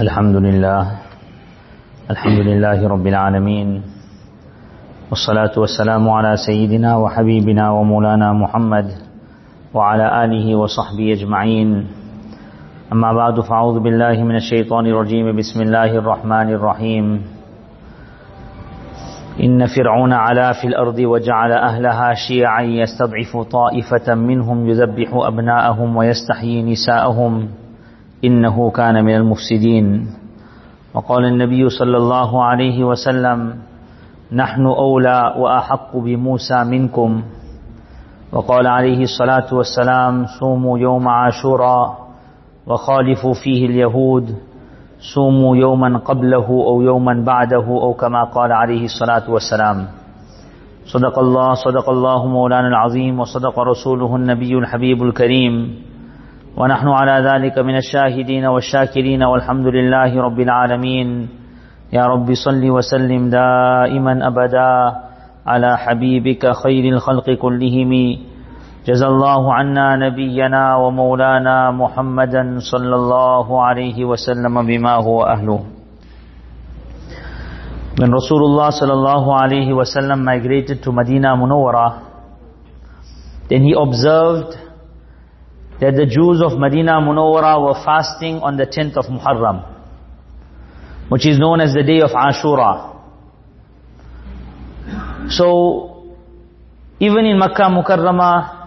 الحمد لله الحمد لله رب العالمين والصلاة والسلام على سيدنا وحبيبنا ومولانا محمد وعلى آله وصحبه أجمعين. أما بعد فأعوذ بالله من الشيطان الرجيم. بسم الله الرحمن الرحيم. إن فرعون علا في الأرض وجعل أهلها شيعا يستضعف طائفة منهم يذبح أبناءهم ويستحيي نساءهم. إنه كان من المفسدين. وقال النبي صلى الله عليه وسلم نحن أولى وأحق بموسى منكم. وقال عليه الصلاة والسلام صوموا يوم عاشوراء وخالفوا فيه اليهود صوموا يوما قبله أو يوما بعده أو كما قال عليه الصلاة والسلام. صدق الله صدق الله مولانا العظيم وصدق رسوله النبي الحبيب الكريم. ونحن على ذلك من الشاهدين والشاكرين والحمد لله رب العالمين. يا رب صل وسلم دائما أبدا على حبيبك خير الخلق كلهم. جزى الله عنا نبينا ومولانا محمدا صلى الله عليه وسلم بما هو أهله. When Rasulullah sallallahu alayhi wasallam migrated to Medina Munawwara, then he observed that the Jews of Medina Munawwara were fasting on the 10th of Muharram, which is known as the day of Ashura. So, even in Makkah Mukarramah,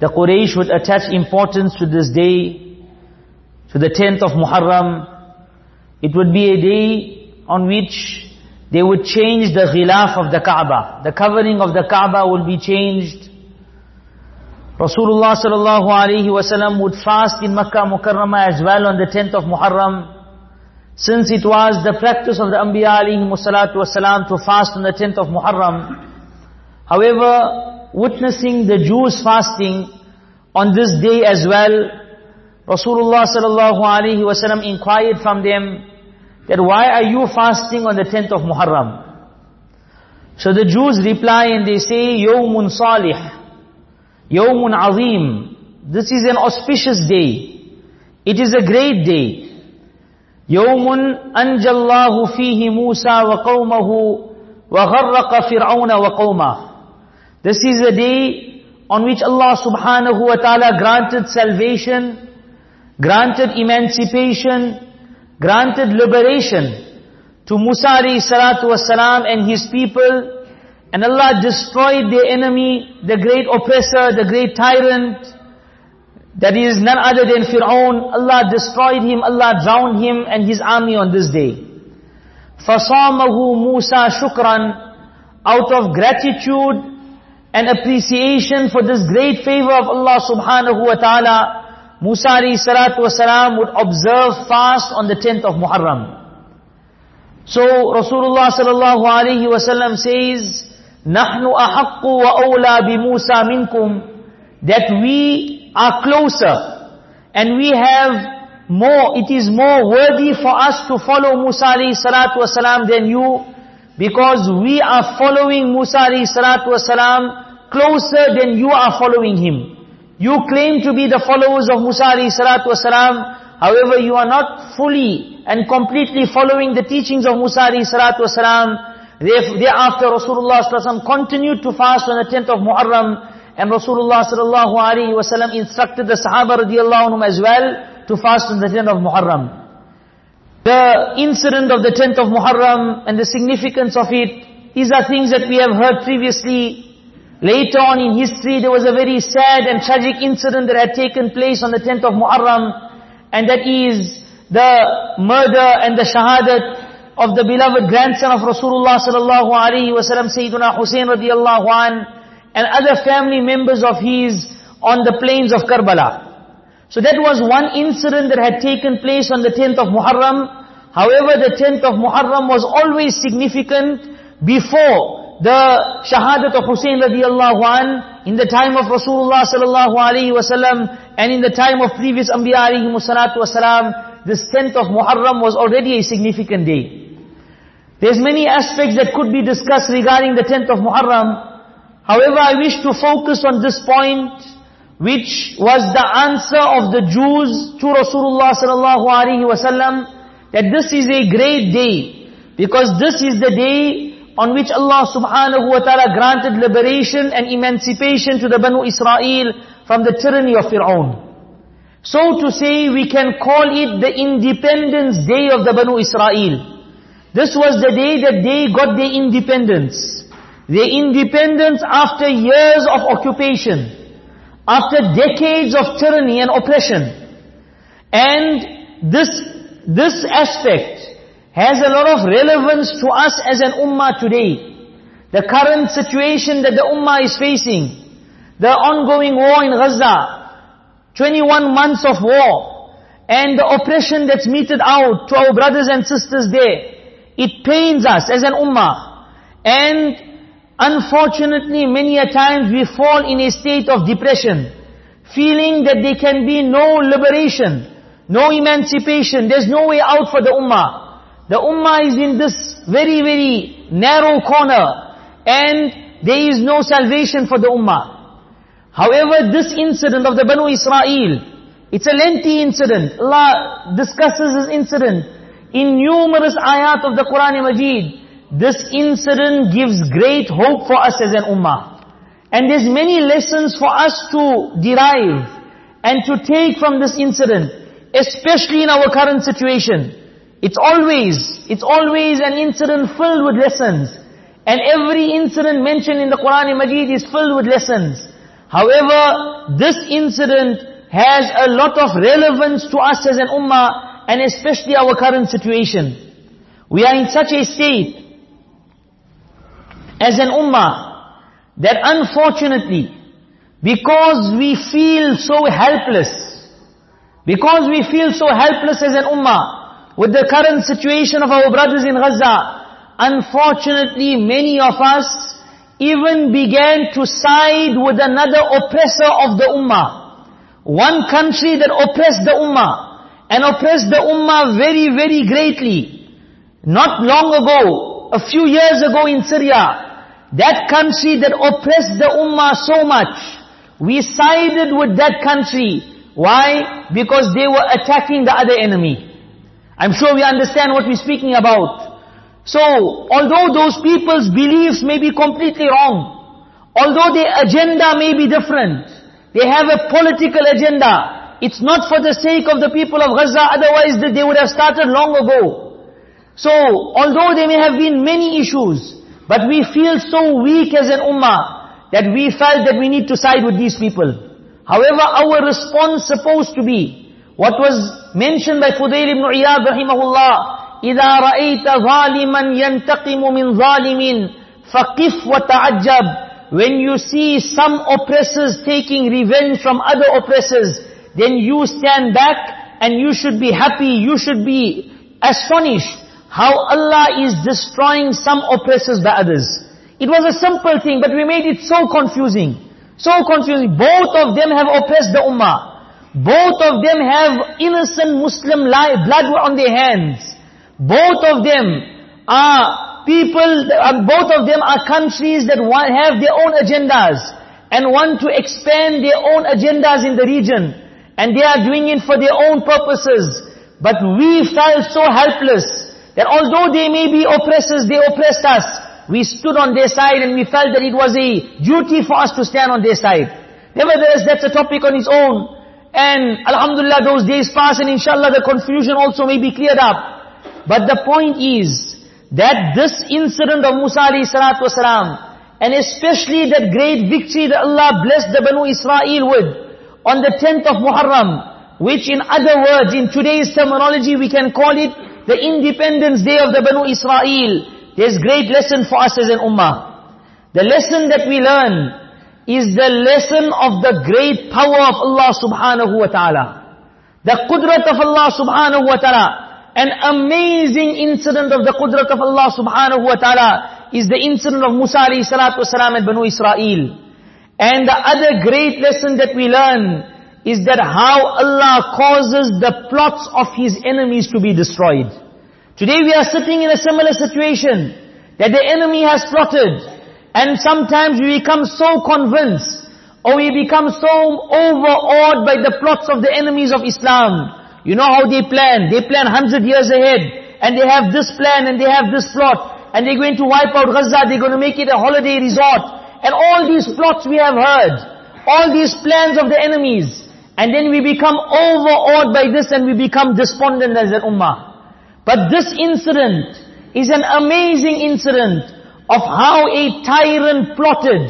the Quraysh would attach importance to this day, to the 10th of Muharram. It would be a day on which they would change the ghilaf of the Kaaba. The covering of the Kaaba will be changed. Rasulullah sallallahu alaihi wasallam would fast in Makkah Mukarramah as well on the 10th of Muharram. Since it was the practice of the Anbiya alayhi salatu wasalam to fast on the 10th of Muharram. However, witnessing the Jews fasting on this day as well, Rasulullah sallallahu alaihi wasallam inquired from them that why are you fasting on the 10th of Muharram? So the Jews reply and they say, Yawmun Salih, Yawmun Azim. This is an auspicious day. It is a great day. Yawmun anjallahu fihi Musa wa qawmahu wa gharraqa fir'auna wa qawmah. This is a day on which Allah subhanahu wa ta'ala granted salvation, granted emancipation, granted liberation to Musa alayhi salatu wasalam and his people and Allah destroyed their enemy, the great oppressor, the great tyrant, that is none other than Fir'aun. Allah destroyed him, Allah drowned him and his army on this day. فَصَامَهُ مُوسَى شُكْرًا Out of gratitude and appreciation for this great favor of Allah subhanahu wa ta'ala, Musa alayhi salatu wasalam would observe fast on the 10th of Muharram. So Rasulullah sallallahu alayhi wasallam says, nahnu ahaqqu wa awla bi Musa minkum. That we are closer. And we have more it is more worthy for us to follow Musa alayhi salatu wasalam than you. Because we are following Musa alayhi salatu wasalam closer than you are following him. You claim to be the followers of Musa alayhi salatu wasalam however you are not fully and completely following the teachings of Musa alayhi salatu wasalam Thereafter Rasulullah sallallahu continued to fast on the 10th of Muharram and Rasulullah sallallahu alaihi wasallam instructed the Sahaba radiallahu anhum as well to fast on the 10th of Muharram. The incident of the 10th of Muharram and the significance of it, these are things that we have heard previously. Later on in history, there was a very sad and tragic incident that had taken place on the 10th of Muharram, and that is the murder and the shahadat of the beloved grandson of Rasulullah sallallahu alaihi wasallam, Sayyidina Hussein radiallahu an, and other family members of his on the plains of Karbala. So that was one incident that had taken place on the 10th of Muharram. However, the 10th of Muharram was always significant before the shahadat of Hussein radiallahu an, in the time of Rasulullah sallallahu alaihi wasallam, and in the time of previous Anbiya alayhi salatu wasalam, this 10th of Muharram was already a significant day. There's many aspects that could be discussed regarding the 10th of Muharram. However, I wish to focus on this point, which was the answer of the Jews to Rasulullah sallallahu alaihi wasallam that this is a great day. Because this is the day on which Allah subhanahu wa ta'ala granted liberation and emancipation to the Banu Israel from the tyranny of Fir'aun. So to say, we can call it the Independence Day of the Banu Israel. This was the day that they got their independence. Their independence after years of occupation, after decades of tyranny and oppression. And this, this aspect has a lot of relevance to us as an ummah today. The current situation that the ummah is facing, the ongoing war in Gaza, 21 months of war, and the oppression that's meted out to our brothers and sisters there, it pains us as an ummah. And unfortunately, many a times we fall in a state of depression, feeling that there can be no liberation, no emancipation, there's no way out for the ummah. The ummah is in this very, very narrow corner and there is no salvation for the ummah. However, this incident of the Banu Israel, it's a lengthy incident. Allah discusses this incident in numerous ayat of the Quran Majid. This incident gives great hope for us as an ummah. And there's many lessons for us to derive and to take from this incident, especially in our current situation. It's always, it's always an incident filled with lessons. And every incident mentioned in the Quran Majid is filled with lessons. However, this incident has a lot of relevance to us as an ummah and especially our current situation. We are in such a state as an ummah that unfortunately, because we feel so helpless, because we feel so helpless as an ummah, with the current situation of our brothers in Gaza, unfortunately many of us even began to side with another oppressor of the ummah. One country that oppressed the ummah, and oppressed the ummah very, very greatly. Not long ago, a few years ago in Syria, that country that oppressed the ummah so much, we sided with that country. Why? Because they were attacking the other enemy. I'm sure we understand what we're speaking about. So, although those people's beliefs may be completely wrong, although their agenda may be different, they have a political agenda. It's not for the sake of the people of Gaza, otherwise they would have started long ago. So, although there may have been many issues, but we feel so weak as an ummah, that we felt that we need to side with these people. However, our response supposed to be, what was mentioned by Fudail ibn Iyad rahimahullah, إِذَا رَأَيْتَ ظَالِمًا يَنْتَقِمُ مِنْ ظَالِمٍ فَقِفْ وَتَعَجَّبْ When you see some oppressors taking revenge from other oppressors, then you stand back and you should be happy, you should be astonished how Allah is destroying some oppressors by others. It was a simple thing, but we made it so confusing. So confusing. Both of them have oppressed the ummah. Both of them have innocent Muslim blood on their hands. Both of them are people, both of them are countries that have their own agendas and want to expand their own agendas in the region. And they are doing it for their own purposes. But we felt so helpless that although they may be oppressors, they oppressed us. We stood on their side and we felt that it was a duty for us to stand on their side. Nevertheless, that's a topic on its own. And Alhamdulillah those days pass and inshallah the confusion also may be cleared up. But the point is that this incident of Musa alayhi salatu wasalam and especially that great victory that Allah blessed the Banu Israel with on the 10th of Muharram which in other words in today's terminology we can call it the Independence Day of the Banu Israel. There's great lesson for us as an ummah. The lesson that we learn is the lesson of the great power of Allah subhanahu wa ta'ala. The qudrat of Allah subhanahu wa ta'ala. An amazing incident of the qudrat of Allah subhanahu wa ta'ala is the incident of Musa alayhi salatu wasalam and Banu Israel. And the other great lesson that we learn is that how Allah causes the plots of His enemies to be destroyed. Today we are sitting in a similar situation that the enemy has plotted and sometimes we become so convinced, or we become so overawed by the plots of the enemies of Islam. You know how they plan. They plan hundred years ahead. And they have this plan and they have this plot. And they're going to wipe out Gaza. They're going to make it a holiday resort. And all these plots we have heard. All these plans of the enemies. And then we become overawed by this and we become despondent as an ummah. But this incident is an amazing incident of how a tyrant plotted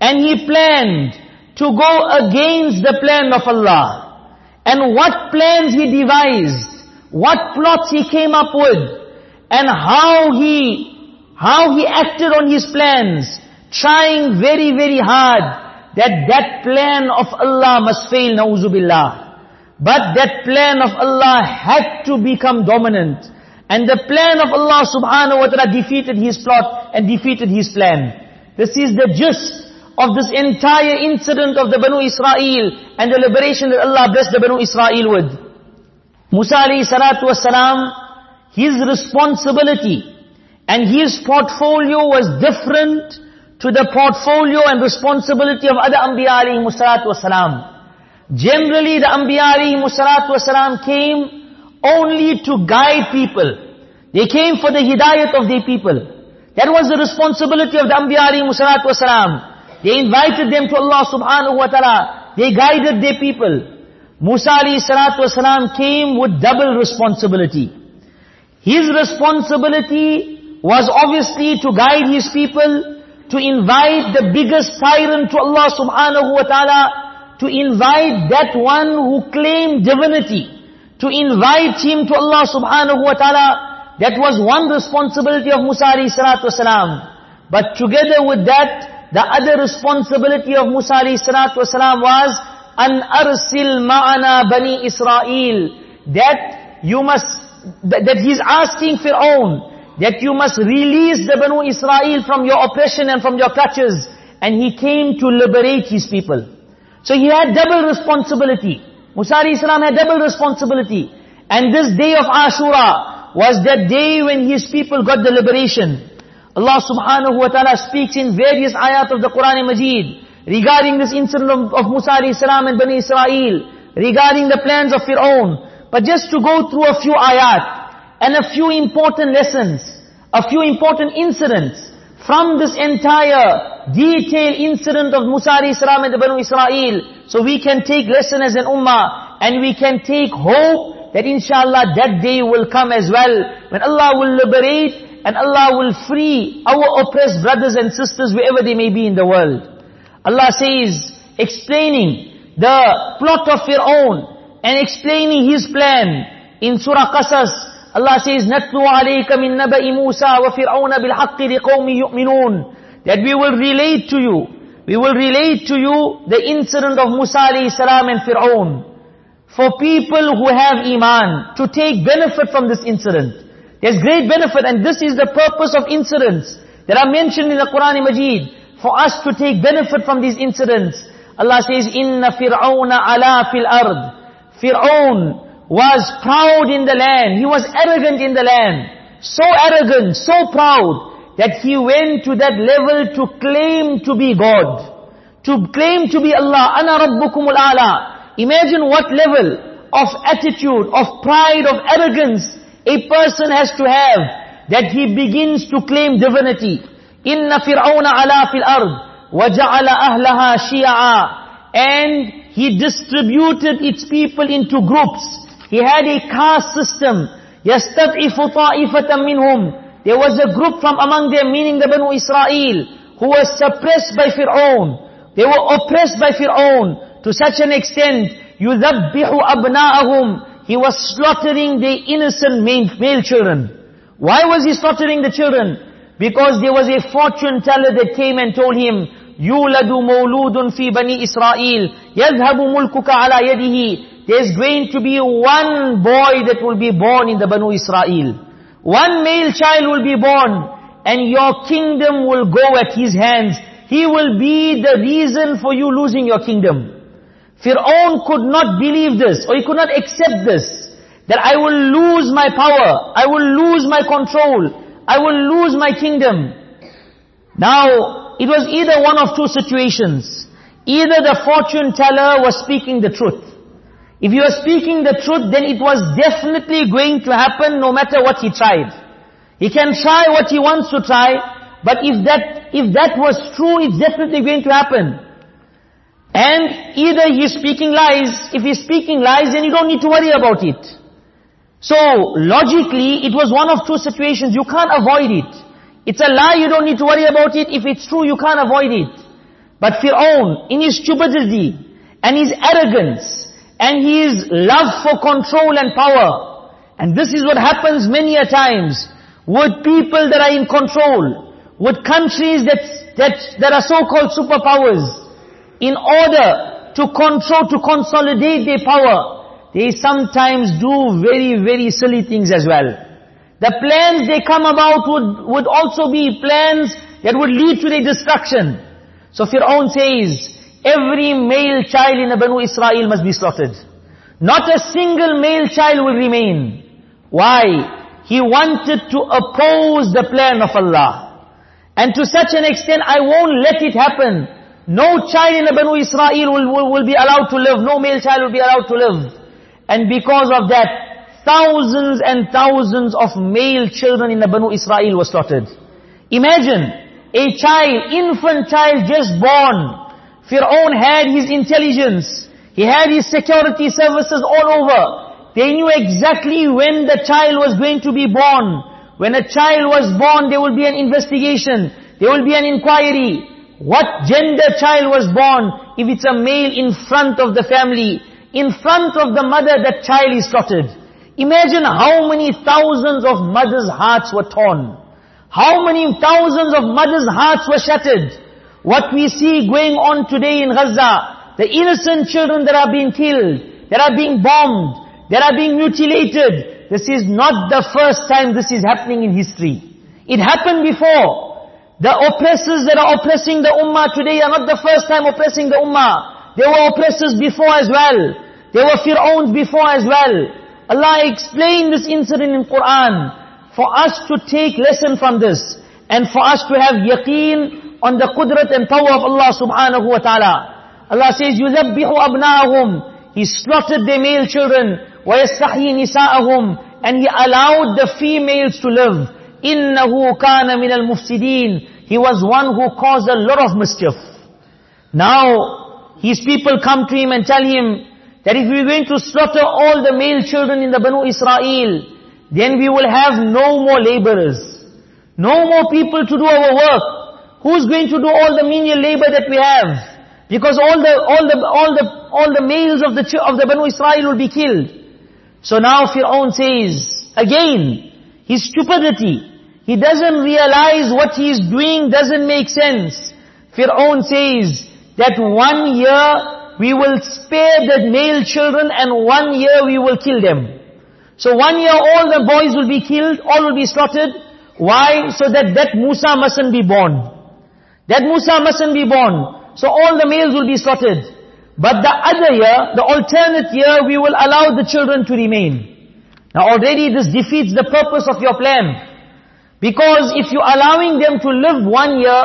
and he planned to go against the plan of Allah. And what plans he devised, what plots he came up with, and how he, how he acted on his plans, trying very, very hard that that plan of Allah must fail, na'uzubillah. But that plan of Allah had to become dominant. And the plan of Allah subhanahu wa ta'ala defeated his plot and defeated his plan. This is the gist of this entire incident of the Banu Israel and the liberation that Allah blessed the Banu Israel with. Musa alayhi salatu wasalam, his responsibility and his portfolio was different to the portfolio and responsibility of other Anbiya alayhi salatu wasalam. Generally the Anbiya alayhi salatu wasalam came only to guide people. They came for the hidayat of their people. That was the responsibility of the Anbiya alayhi salatu wasalam. They invited them to Allah subhanahu wa ta'ala. They guided their people. Musa alayhi salatu wasalam came with double responsibility. His responsibility was obviously to guide his people, to invite the biggest tyrant to Allah subhanahu wa ta'ala, to invite that one who claimed divinity, to invite him to Allah subhanahu wa ta'ala. That was one responsibility of Musa alayhi salatu wasalam. But together with that, the other responsibility of Musa alayhi salatu wasalam was, an arsil ma'ana bani Israel. That you must, that, that he's asking Fir'aun, that you must release the Banu Israel from your oppression and from your clutches. And he came to liberate his people. So he had double responsibility. Musa salam had double responsibility. And this day of Ashura was that day when his people got the liberation. Allah subhanahu wa ta'ala speaks in various ayat of the Quran and Majid regarding this incident of, of Musa salam and Bani Israel, regarding the plans of Fir'aun. But just to go through a few ayat and a few important lessons, a few important incidents from this entire detailed incident of Musa salam and the Bani Israel, so we can take lesson as an ummah and we can take hope that inshallah that day will come as well when Allah will liberate and Allah will free our oppressed brothers and sisters wherever they may be in the world. Allah says, explaining the plot of Fir'aun and explaining his plan in Surah Qasas, Allah says, نَتْلُوا عَلَيْكَ مِن نَبَإِ مُوسَى وَفِرْعَوْنَ بِالْحَقِّ لِقَوْمِ يُؤْمِنُونَ That we will relate to you, we will relate to you the incident of Musa alayhi salam and Fir'aun. For people who have iman, to take benefit from this incident. There's great benefit and this is the purpose of incidents that are mentioned in the Quran Majid. For us to take benefit from these incidents. Allah says, Inna fir'auna ala fil ard. Fir'aun was proud in the land. He was arrogant in the land. So arrogant, so proud, that he went to that level to claim to be God. To claim to be Allah. Ana rabbukumul ala. Imagine what level of attitude, of pride, of arrogance a person has to have that he begins to claim divinity. Inna fir'auna ala fil ard waja'ala ahlaha shi'a and he distributed its people into groups. He had a caste system. يَسْتَضْعِفُ طَائِفَةً مِّنْهُمْ There was a group from among them, meaning the Banu Israel, who was suppressed by Fir'aun. They were oppressed by Fir'aun to such an extent, يُذَبِّحُ أَبْنَاءَهُمْ he was slaughtering the innocent male children. Why was he slaughtering the children? Because there was a fortune teller that came and told him, يولد مولود في بني إسرائيل يذهب ملكك على يده there's going to be one boy that will be born in the Banu Israel. One male child will be born and your kingdom will go at his hands. He will be the reason for you losing your kingdom. Fir'aun could not believe this, or he could not accept this, that I will lose my power, I will lose my control, I will lose my kingdom. Now, it was either one of two situations. Either the fortune teller was speaking the truth. If he was speaking the truth, then it was definitely going to happen no matter what he tried. He can try what he wants to try, but if that, if that was true, it's definitely going to happen. And either he's speaking lies, if he's speaking lies, then you don't need to worry about it. So, logically, it was one of two situations, you can't avoid it. It's a lie, you don't need to worry about it. If it's true, you can't avoid it. But Fir'aun, in his stupidity, and his arrogance, and his love for control and power, and this is what happens many a times, with people that are in control, with countries that, that, that are so-called superpowers, in order to control, to consolidate their power, they sometimes do very, very silly things as well. The plans they come about would, would also be plans that would lead to their destruction. So Fir'aun says, every male child in the Banu Israel must be slaughtered. Not a single male child will remain. Why? He wanted to oppose the plan of Allah. And to such an extent, I won't let it happen. No child in the Banu Israel will, will, will be allowed to live. No male child will be allowed to live. And because of that, thousands and thousands of male children in the Banu Israel were slaughtered. Imagine, a child, infant child just born. Fir'aun had his intelligence. He had his security services all over. They knew exactly when the child was going to be born. When a child was born, there will be an investigation. There will be an inquiry. What gender child was born? If it's a male in front of the family, in front of the mother, that child is slaughtered. Imagine how many thousands of mothers' hearts were torn. How many thousands of mothers' hearts were shattered. What we see going on today in Gaza, the innocent children that are being killed, that are being bombed, that are being mutilated, this is not the first time this is happening in history. It happened before. The oppressors that are oppressing the ummah today are not the first time oppressing the ummah. There were oppressors before as well. There were Fir'auns before as well. Allah explained this incident in Quran for us to take lesson from this and for us to have yaqeen on the qudrat and power of Allah subhanahu wa ta'ala. Allah says, يُذَبِّحُ أَبْنَاهُمْ He slaughtered their male children. وَيَسْتَحْيِي نِسَاءَهُمْ And He allowed the females to live. إِنَّهُ كَانَ مِنَ الْمُفْسِدِينَ He was one who caused a lot of mischief. Now, his people come to him and tell him that if we're going to slaughter all the male children in the Banu Israel, then we will have no more laborers. No more people to do our work. Who's going to do all the menial labor that we have? Because all the, all the, all the, all the males of the, of the Banu Israel will be killed. So now Fir'aun says, again, his stupidity. He doesn't realize what he is doing doesn't make sense. Fir'aun says that one year we will spare the male children and one year we will kill them. So one year all the boys will be killed, all will be slaughtered. Why? So that that Musa mustn't be born. That Musa mustn't be born. So all the males will be slaughtered. But the other year, the alternate year, we will allow the children to remain. Now already this defeats the purpose of your plan. Because if you're allowing them to live one year,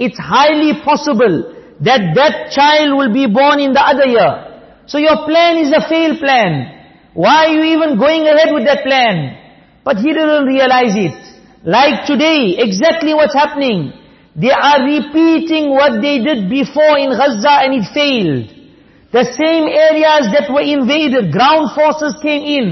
it's highly possible that that child will be born in the other year. So your plan is a failed plan. Why are you even going ahead with that plan? But he didn't realize it. Like today, exactly what's happening. They are repeating what they did before in Gaza and it failed. The same areas that were invaded, ground forces came in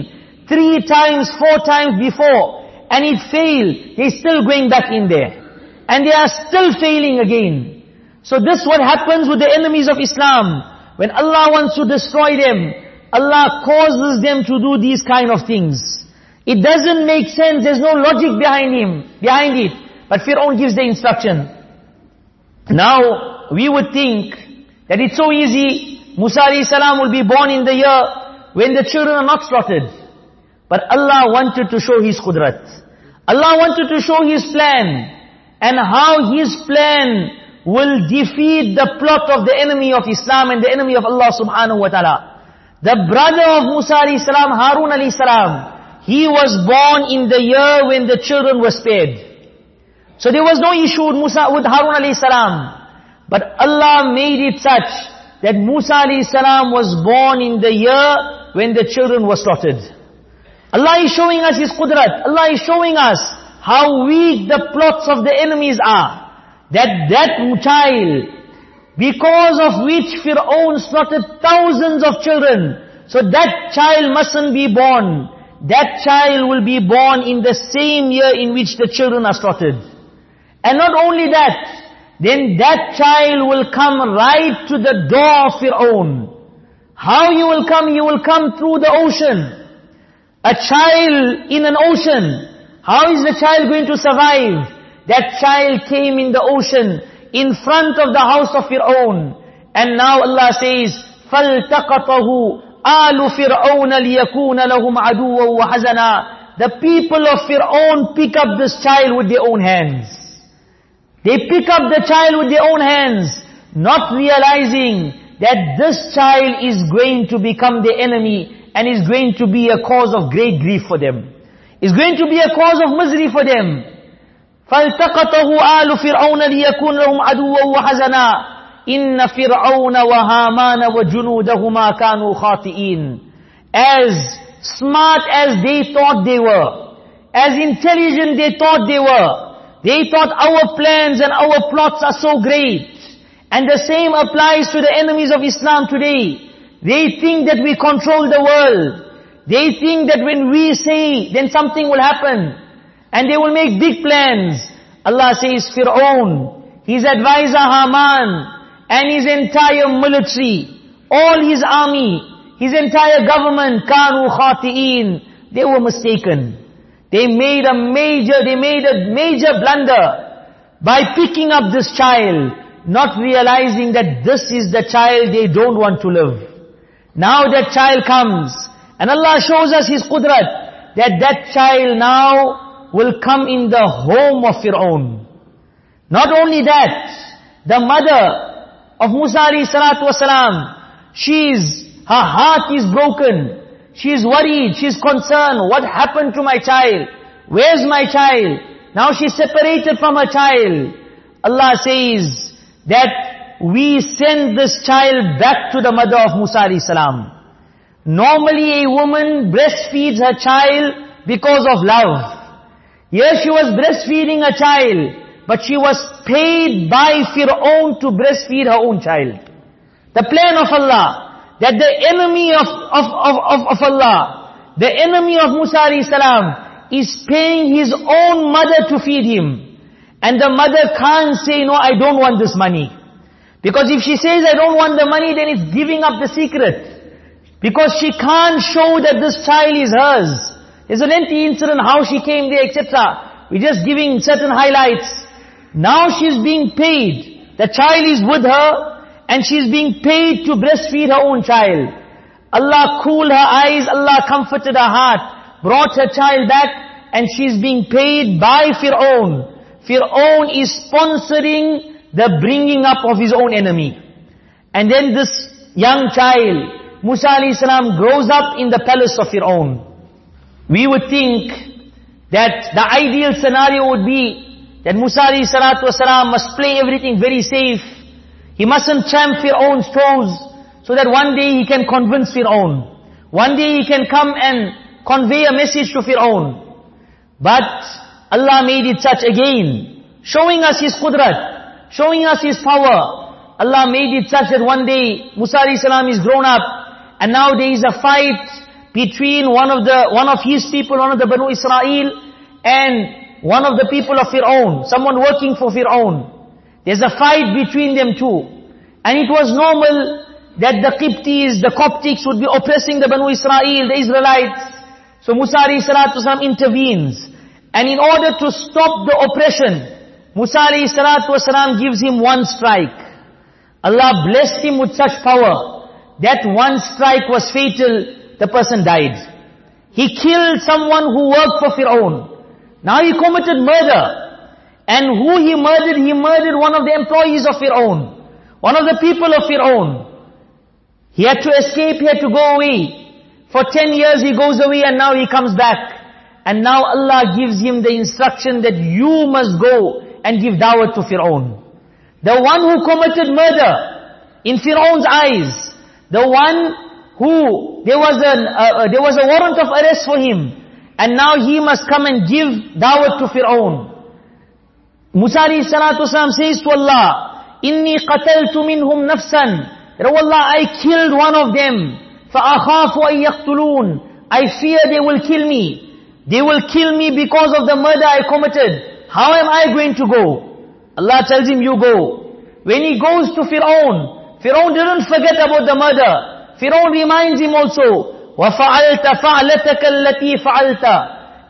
three times, four times before, and it failed, they're still going back in there. And they are still failing again. So this what happens with the enemies of Islam. When Allah wants to destroy them, Allah causes them to do these kind of things. It doesn't make sense, there's no logic behind him, behind it. But Fir'aun gives the instruction. Now, we would think that it's so easy, Musa salam will be born in the year when the children are not slaughtered. But Allah wanted to show His qudrat. Allah wanted to show His plan. And how His plan will defeat the plot of the enemy of Islam and the enemy of Allah subhanahu wa ta'ala. The brother of Musa salam, Harun salam, he was born in the year when the children were spared. So there was no issue with Musa, with Harun alayhi salam. But Allah made it such that Musa alayhi salam was born in the year when the children were slaughtered. Allah is showing us His qudrat. Allah is showing us how weak the plots of the enemies are. That that child, because of which Fir'aun slaughtered thousands of children, so that child mustn't be born. That child will be born in the same year in which the children are slaughtered. And not only that, then that child will come right to the door of Fir'aun. How you will come? You will come through the ocean. A child in an ocean. How is the child going to survive? That child came in the ocean, in front of the house of Fir'aun. And now Allah says, فَالْتَقَطَهُ آلُ فِرْعَوْنَ لِيَكُونَ لَهُمْ عَدُوًا وَحَزَنًا The people of Fir'aun pick up this child with their own hands. They pick up the child with their own hands, not realizing that this child is going to become the enemy and is going to be a cause of great grief for them. Is going to be a cause of misery for them. فَالْتَقَطَهُ آلُ فِرْعَوْنَ لِيَكُونَ لَهُمْ عَدُوًا وَحَزَنًا إِنَّ فِرْعَوْنَ وَهَامَانَ وَجُنُودَهُمَا كَانُوا خَاطِئِينَ As smart as they thought they were, as intelligent they thought they were, they thought our plans and our plots are so great. And the same applies to the enemies of Islam today. They think that we control the world. They think that when we say, then something will happen. And they will make big plans. Allah says, Fir'aun, his advisor Haman, and his entire military, all his army, his entire government, kanu khati'een, they were mistaken. They made a major, they made a major blunder by picking up this child, not realizing that this is the child they don't want to live. Now that child comes, and Allah shows us His qudrat, that that child now will come in the home of Fir'aun. Not only that, the mother of Musa alayhi salatu wasalam, she's, her heart is broken. She's worried, she's concerned, what happened to my child? Where's my child? Now she's separated from her child. Allah says that we send this child back to the mother of Musa salam. Normally a woman breastfeeds her child because of love. Here she was breastfeeding a child, but she was paid by Fir'aun to breastfeed her own child. The plan of Allah, that the enemy of, of, of, of, of Allah, the enemy of Musa salam, is paying his own mother to feed him. And the mother can't say, no, I don't want this money. Because if she says, I don't want the money, then it's giving up the secret. Because she can't show that this child is hers. There's a lengthy incident, how she came there, etc. We're just giving certain highlights. Now she's being paid. The child is with her, and she's being paid to breastfeed her own child. Allah cooled her eyes, Allah comforted her heart, brought her child back, and she's being paid by Fir'aun. Fir'aun is sponsoring the bringing up of his own enemy. And then this young child, Musa a.s. grows up in the palace of Fir'aun. We would think that the ideal scenario would be that Musa a.s. must play everything very safe. He mustn't tramp Fir'aun's toes so that one day he can convince Fir'aun. One day he can come and convey a message to Fir'aun. But Allah made it such again, showing us His qudrat, showing us His power. Allah made it such that one day Musa salam is grown up and now there is a fight between one of the, one of his people, one of the Banu Israel and one of the people of Fir'aun, someone working for Fir'aun. There's a fight between them two. And it was normal that the Qibtis, the Coptics would be oppressing the Banu Israel, the Israelites. So Musa salam intervenes. And in order to stop the oppression, Musa alayhi salatu wasalam gives him one strike. Allah blessed him with such power. That one strike was fatal, the person died. He killed someone who worked for Fir'aun. Now he committed murder. And who he murdered? He murdered one of the employees of Fir'aun. One of the people of Fir'aun. He had to escape, he had to go away. For ten years he goes away and now he comes back. And now Allah gives him the instruction that you must go and give dawah to Fir'aun. The one who committed murder in Fir'aun's eyes, the one who, there was, an, uh, uh, there was a warrant of arrest for him. And now he must come and give dawah to Fir'aun. Musa alayhi salatu wasalam says to Allah, Inni qataltu minhum nafsan. That, oh Allah, I killed one of them. فَأَخَافُ أَن يَقْتُلُونَ I fear they will kill me. They will kill me because of the murder I committed. How am I going to go? Allah tells him, you go. When he goes to Fir'aun, Fir'aun didn't forget about the murder. Fir'aun reminds him also, وَفَعَلْتَ فَعْلَتَكَ الَّتِي فَعَلْتَ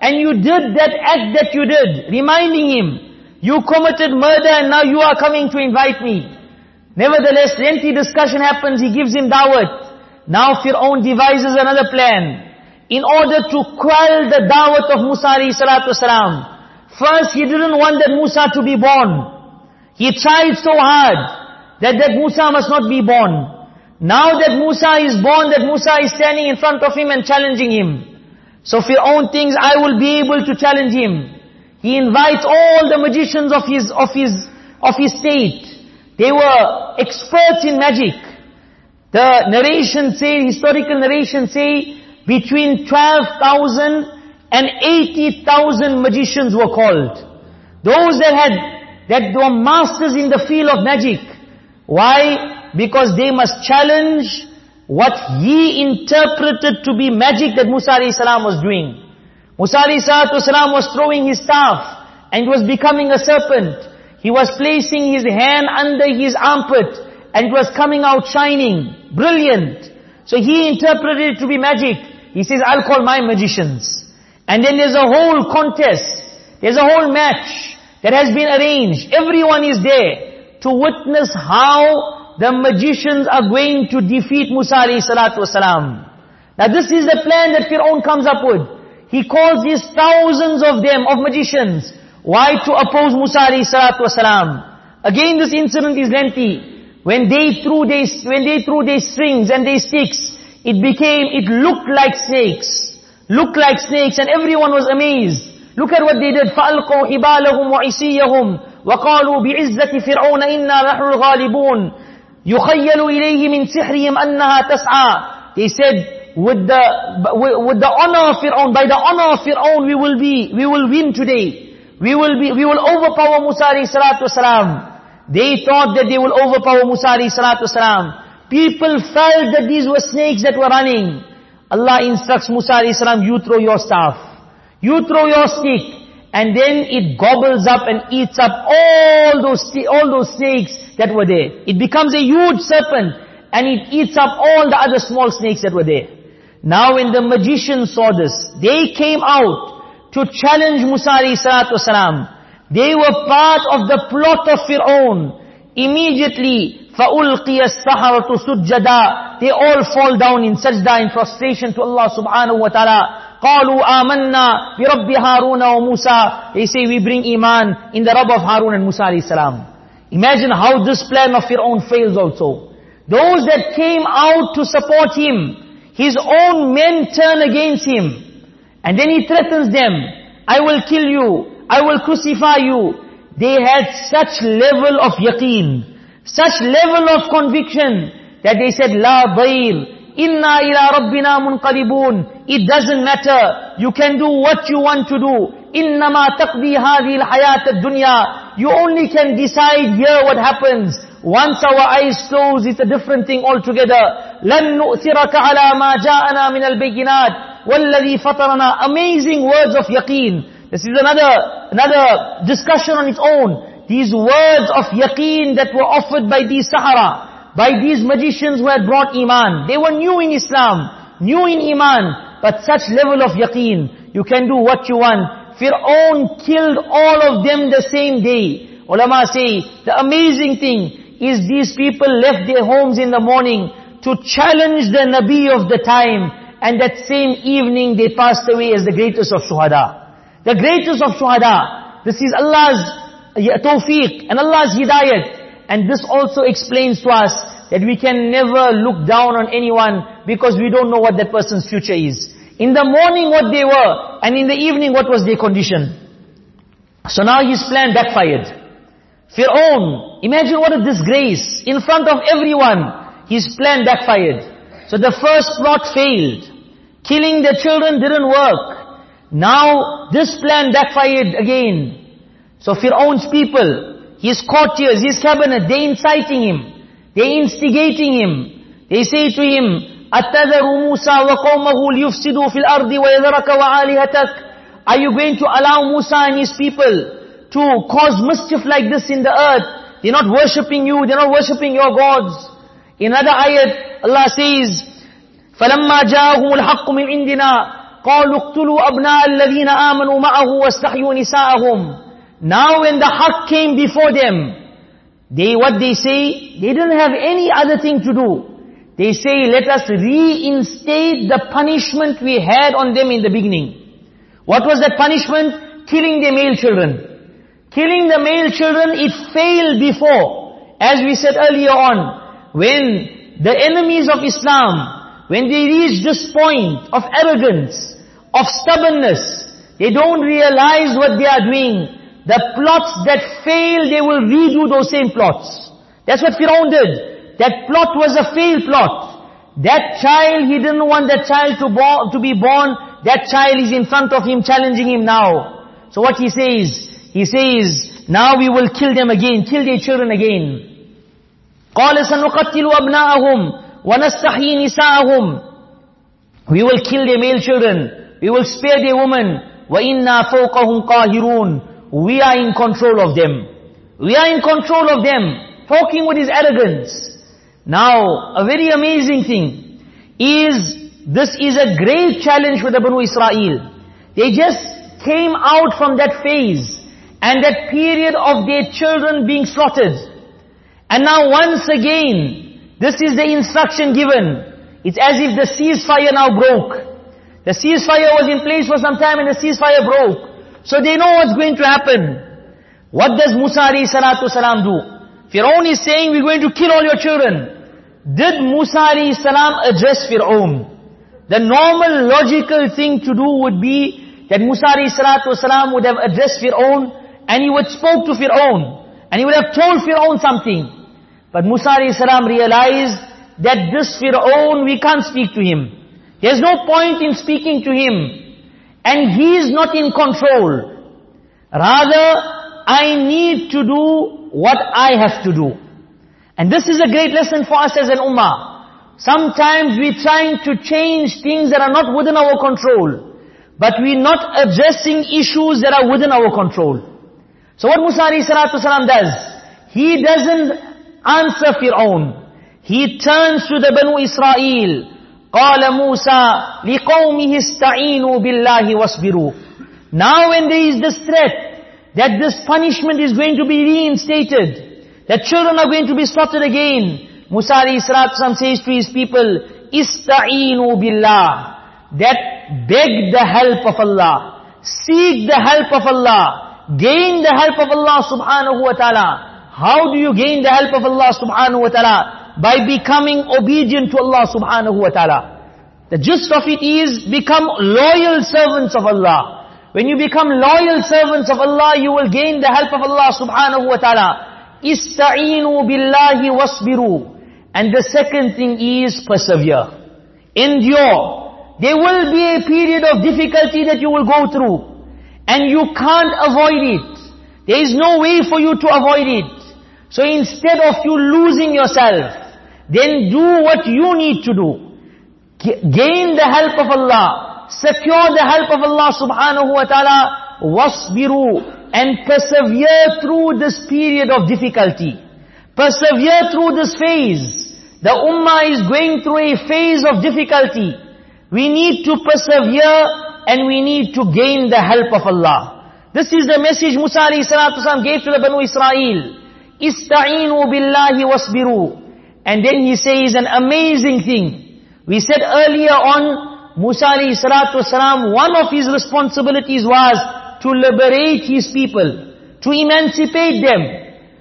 And you did that act that you did, reminding him, you committed murder and now you are coming to invite me. Nevertheless, lengthy discussion happens, he gives him dawat. Now Fir'aun devises another plan in order to quell the dawat of Musa alayhi. First, he didn't want that Musa to be born. He tried so hard that that Musa must not be born. Now that Musa is born, that Musa is standing in front of him and challenging him. So Fir'aun thinks, I will be able to challenge him. He invites all the magicians of his, of his, of his state. They were experts in magic. The narration say, historical narration say, between 12,000 and 80,000 magicians were called. Those that had, that were masters in the field of magic. Why? Because they must challenge what he interpreted to be magic that Musa salam was doing. Musa salam was throwing his staff and was becoming a serpent. He was placing his hand under his armpit and it was coming out shining, brilliant. So he interpreted it to be magic. He says, I'll call my magicians. And then there's a whole contest. There's a whole match that has been arranged. Everyone is there to witness how the magicians are going to defeat Musa salatu wasalam. Now this is the plan that Fir'aun comes up with. He calls these thousands of them, of magicians. Why? To oppose Musa alayhi salatu wasalam. Again this incident is lengthy. When they threw their, when they threw their strings and their sticks, it became, it looked like snakes. Looked like snakes and everyone was amazed. Look at what they did. فَأَلْقُوا حِبَالَهُمْ وَعِسِيَّهُمم وَقَالُوا بِعِزَّةِ فِرْعَوْنَ إِنَّا نَحْنُ الْغَالِبُونَ يُخَيَّلُ إِلَيْهِ مِنْ سِحْرِهِمْ أَنَّهَا تَسْعَى They said, with the, with the honor of Fir'aun, by the honor of Fir'aun, we will be, we will win today. We will be, we will overpower Musa alayhi salatu wasalam. They thought that they will overpower Musa alayhi salatu wasalam. People felt that these were snakes that were running. Allah instructs Musa salam, you throw your staff. You throw your stick. And then it gobbles up and eats up all those, all those snakes that were there. It becomes a huge serpent. And it eats up all the other small snakes that were there. Now when the magicians saw this, they came out to challenge Musa salam. They were part of the plot of Fir'aun. Immediately, فَأُلْقِيَ السَّحَرَةُ سُجَّدًا They all fall down in sajda, in prostration to Allah subhanahu wa ta'ala. قالوا آمنا برب هارون وموسى They say we bring iman in the Rabb of Harun and Musa alayhi salam. Imagine how this plan of Fir'aun fails also. Those that came out to support him, his own men turn against him. And then he threatens them, I will kill you, I will crucify you. They had such level of yaqeen. Such level of conviction that they said, La dayr, inna ila rabbina munqalibun. It doesn't matter. You can do what you want to do. Innama taqdi hadhi al-hayat ad-dunya. You only can decide here what happens. Once our eyes close, it's a different thing altogether. لن نؤثرك على ما جاءنا من البينات والذي فطرنا. Amazing words of yaqeen. This is another, another discussion on its own. These words of yaqeen that were offered by these Sahara, by these magicians who had brought Iman. They were new in Islam, new in Iman, but such level of yaqeen. You can do what you want. Fir'aun killed all of them the same day. Ulama say, the amazing thing is these people left their homes in the morning to challenge the Nabi of the time. And that same evening they passed away as the greatest of shuhada. The greatest of shuhada. This is Allah's tawfiq and Allah's hidayat. And this also explains to us that we can never look down on anyone because we don't know what that person's future is. In the morning what they were, and in the evening what was their condition. So now his plan backfired. Fir'aun, imagine what a disgrace. In front of everyone, his plan backfired. So the first plot failed. Killing the children didn't work. Now this plan backfired again. So Fir'aun's people, his courtiers, his cabinet, they inciting him. They instigating him. They say to him, أَتَذَرُ مُوسَى وَقَوْمَهُ لِيُفْسِدُوا فِي الْأَرْضِ وَيَذَرَكَ وَعَالِهَتَكَ Are you going to allow Musa and his people to cause mischief like this in the earth? They're not worshipping you, they're not worshipping your gods. In another ayat, Allah says, فَلَمَّا جَاءَهُمُ الْحَقُّ مِنْ عِنْدِنَا قَالُوا اقْتُلُوا أَبْنَاءَ الَّذِينَ آمَنُوا مَعَهُ وَاسْتَحْيُوا نِسَاءَهُمْ Now when the haqq came before them, they, what they say, they didn't have any other thing to do. They say, let us reinstate the punishment we had on them in the beginning. What was that punishment? Killing the male children. Killing the male children, it failed before. As we said earlier on, when the enemies of Islam, when they reach this point of arrogance, of stubbornness, they don't realize what they are doing. The plots that fail, they will redo those same plots. That's what Fir'aun did. That plot was a failed plot. That child, he didn't want that child to, bo to be born. That child is in front of him, challenging him now. So what he says? He says, now we will kill them again, kill their children again. قال سنقتل أبناءهم ونستحيي نساءهم We will kill their male children. We will spare their women. وَإِنَّا فَوْقَهُمْ قَاهِرُونَ We are in control of them. We are in control of them. Talking with his arrogance. Now, a very amazing thing is, this is a great challenge for the Banu Israel. They just came out from that phase and that period of their children being slaughtered. And now once again, this is the instruction given. It's as if the ceasefire now broke. The ceasefire was in place for some time and the ceasefire broke. So they know what's going to happen. What does Musa alayhi salatu salam do? Fir'aun is saying, we're going to kill all your children. Did Musa alayhi salam address Fir'aun? The normal logical thing to do would be that Musa alayhi salatu salam would have addressed Fir'aun and he would spoke to Fir'aun and he would have told Fir'aun something. But Musa salam realized that this Fir'aun, we can't speak to him. There's no point in speaking to him. And he is not in control. Rather, I need to do what I have to do. And this is a great lesson for us as an ummah. Sometimes we're trying to change things that are not within our control. But we're not addressing issues that are within our control. So what Musa salam does, he doesn't answer Fir'aun. He turns to the Banu Israel. قال موسى لقومه استعينوا بالله واصبروا. Now when there is this threat, that this punishment is going to be reinstated, that children are going to be slaughtered again. Musa alayhi says to his people, Ista'inu billah, that beg the help of Allah, seek the help of Allah, gain the help of Allah subhanahu wa ta'ala. How do you gain the help of Allah subhanahu wa ta'ala? By becoming obedient to Allah subhanahu wa ta'ala. The gist of it is, become loyal servants of Allah. When you become loyal servants of Allah, you will gain the help of Allah subhanahu wa ta'ala. Ista'inu billahi wasbiru. And the second thing is persevere. Endure. There will be a period of difficulty that you will go through. And you can't avoid it. There is no way for you to avoid it. So instead of you losing yourself, then do what you need to do. Gain the help of Allah secure the help of Allah subhanahu wa ta'ala, wasbiru, and persevere through this period of difficulty. Persevere through this phase. The ummah is going through a phase of difficulty. We need to persevere and we need to gain the help of Allah. This is the message Musa alayhi gave to the Banu Israel. Ista'inu billahi wasbiru. And then he says an amazing thing. We said earlier on Musa alayhi one of his responsibilities was to liberate his people, to emancipate them.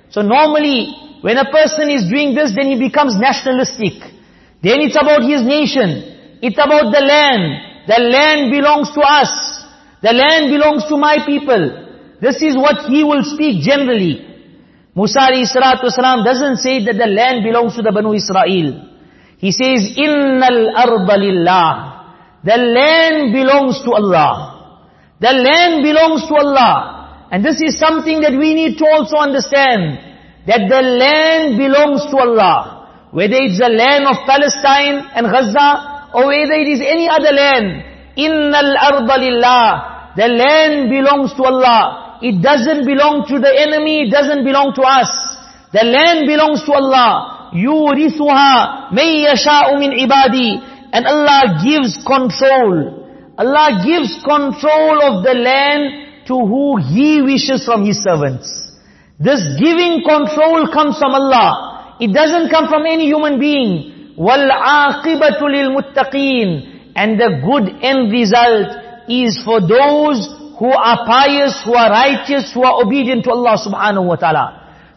So normally, when a person is doing this, then he becomes nationalistic. Then it's about his nation. It's about the land. The land belongs to us. The land belongs to my people. This is what he will speak generally. Musa wasalam doesn't say that the land belongs to the Banu Israel. He says, Innal arda lillah. The land belongs to Allah. The land belongs to Allah. And this is something that we need to also understand. That the land belongs to Allah. Whether it's the land of Palestine and Gaza, or whether it is any other land. Innal arda lillah. The land belongs to Allah. It doesn't belong to the enemy. It doesn't belong to us. The land belongs to Allah. Yurithuha may yasha'u min ibadi. And Allah gives control. Allah gives control of the land to who He wishes from His servants. This giving control comes from Allah. It doesn't come from any human being. Wal aqibatul. And the good end result is for those who are pious, who are righteous, who are obedient to Allah subhanahu wa ta'ala.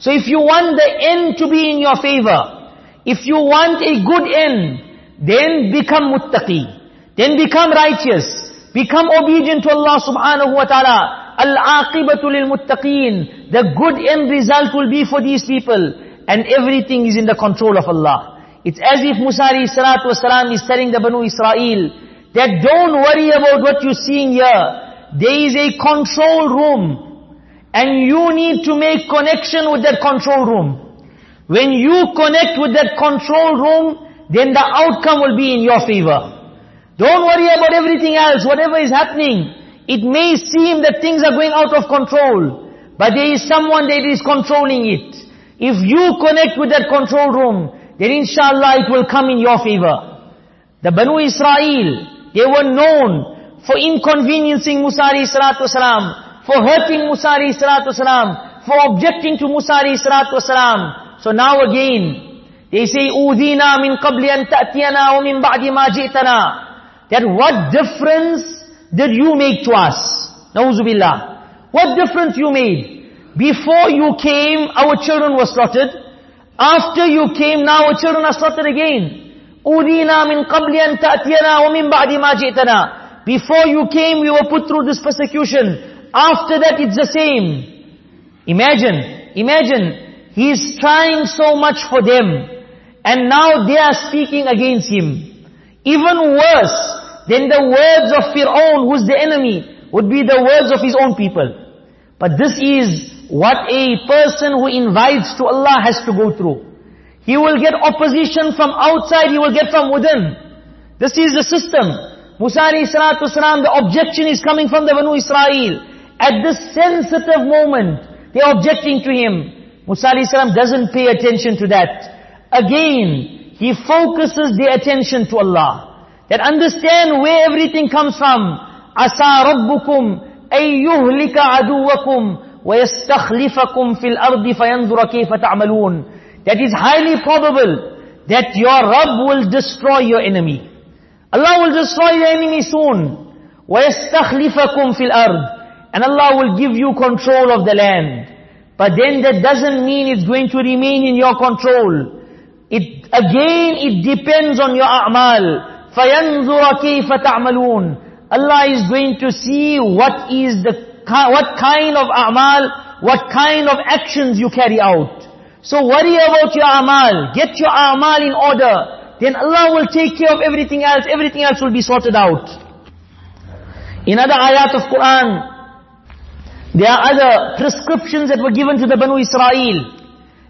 So if you want the end to be in your favor, if you want a good end, then become muttaqi, then become righteous, become obedient to Allah subhanahu wa ta'ala. Al-aqibatu lil-muttaqeen. The good end result will be for these people. And everything is in the control of Allah. It's as if Musa wasalam is telling the Banu Israel that don't worry about what you're seeing here. There is a control room and you need to make connection with that control room. When you connect with that control room, then the outcome will be in your favor. Don't worry about everything else, whatever is happening. It may seem that things are going out of control, but there is someone that is controlling it. If you connect with that control room, then inshallah it will come in your favor. The Banu Israel, they were known for inconveniencing Musa salatu salam, for hurting Musa salatu salam, for objecting to Musa salatu salam. So now again, they say, Udina min qabli an ta'tiyana wa min ba'di ma. That what difference did you make to us? Nauzubillah. What difference you made? Before you came, our children were slaughtered. After you came, now our children are slaughtered again. Udina min qabli an ta'tiyana wa min ba'di ma ji'tana. Before you came, we were put through this persecution. After that, it's the same. Imagine, imagine, he's trying so much for them. And now they are speaking against him. Even worse than the words of Fir'aun, who's the enemy, would be the words of his own people. But this is what a person who invites to Allah has to go through. He will get opposition from outside, he will get from within. This is the system. Musa alayhi salatu the objection is coming from the Banu Israel. At this sensitive moment, they're objecting to him. Musa salam doesn't pay attention to that. Again, he focuses the attention to Allah. That understand where everything comes from. Asa rabbukum ay yuhlika aduwakum wa yastakhlifakum fil ardi fayanzura kayfa ta'malun. That is highly probable that your Rabb will destroy your enemy. Allah will destroy your enemy soon. وَيَسْتَخْلِفَكُمْ فِي الْأَرْضِ and Allah will give you control of the land. But then that doesn't mean it's going to remain in your control. It, again, it depends on your a'mal. فَيَنْظُرَ كَيْفَ تَعْمَلُونَ Allah is going to see what is the, what kind of a'mal, what kind of actions you carry out. So worry about your a'mal. Get your a'mal in order. Then Allah will take care of everything else. Everything else will be sorted out. In other ayat of Quran, there are other prescriptions that were given to the Banu Israel.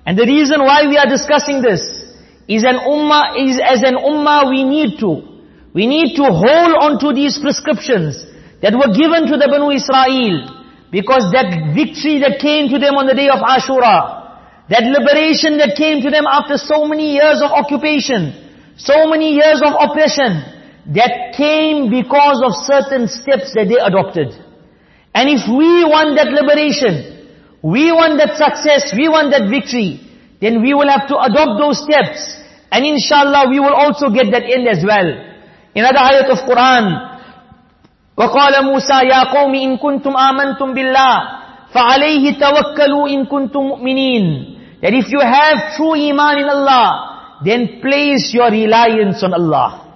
And the reason why we are discussing this is an ummah, is as an ummah we need to. We need to hold on to these prescriptions that were given to the Banu Israel. Because that victory that came to them on the day of Ashura, that liberation that came to them after so many years of occupation, so many years of oppression, that came because of certain steps that they adopted. And if we want that liberation, we want that success, we want that victory, then we will have to adopt those steps. And inshallah we will also get that end as well. In other ayat of Quran, وقال موسى يا قوم إن كنتم آمنتم بالله فعليه توكلوا إن كنتم مؤمنين That if you have true iman in Allah, then place your reliance on Allah.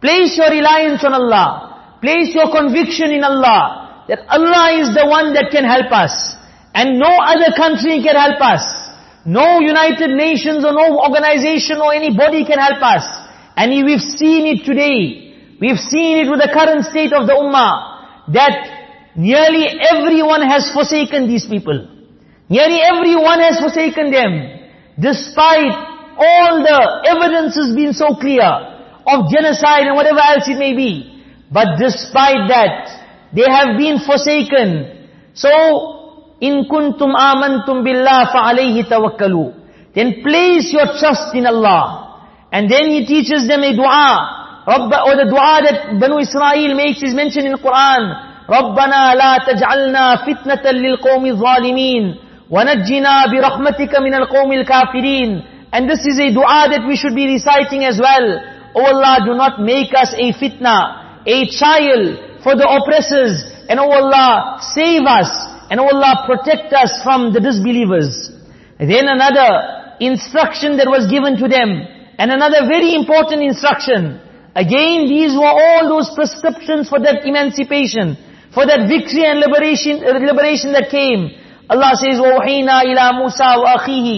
Place your reliance on Allah. Place your conviction in Allah that Allah is the one that can help us. And no other country can help us. No United Nations or no organization or anybody can help us. And we've seen it today. We've seen it with the current state of the ummah. That nearly everyone has forsaken these people. Nearly everyone has forsaken them. Despite all the evidences being so clear of genocide and whatever else it may be. But despite that, they have been forsaken. So, in kuntum amantum billah fa'alayhi tawakkalu. Then place your trust in Allah. And then He teaches them a dua. Rabb, or the dua that Banu Israel makes is mentioned in the Quran. ربنا لا تجعلنا فتنة للقوم الظالمين ونجنا برحمتك من القوم الكافرين And this is a dua that we should be reciting as well. Oh Allah, do not make us a fitna, a trial for the oppressors. And oh Allah, save us. And oh Allah, protect us from the disbelievers. Then another instruction that was given to them. And another very important instruction. Again, these were all those prescriptions for that emancipation, for that victory and liberation, uh, liberation that came. Allah says, وَوْحِينَا إِلَى مُوسَى وَأَخِيهِ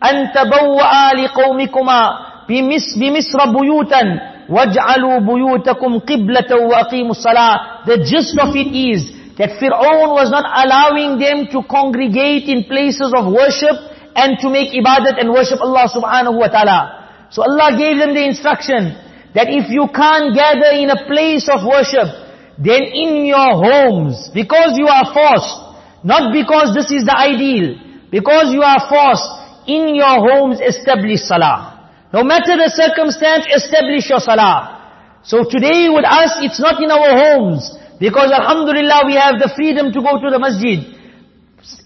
أَن تَبَوَّآ لِقَوْمِكُمَا بِمِصْرَ بُيُوتًا وَاجْعَلُوا بُيُوتَكُمْ قِبْلَةً وَأَقِيمُوا الصَّلَاةَ The gist of it is that Fir'aun was not allowing them to congregate in places of worship and to make ibadat and worship Allah subhanahu wa ta'ala. So Allah gave them the instruction that if you can't gather in a place of worship, then in your homes, because you are forced, not because this is the ideal, because you are forced, in your homes establish salah. No matter the circumstance, establish your salah. So today with us, it's not in our homes, because alhamdulillah we have the freedom to go to the masjid.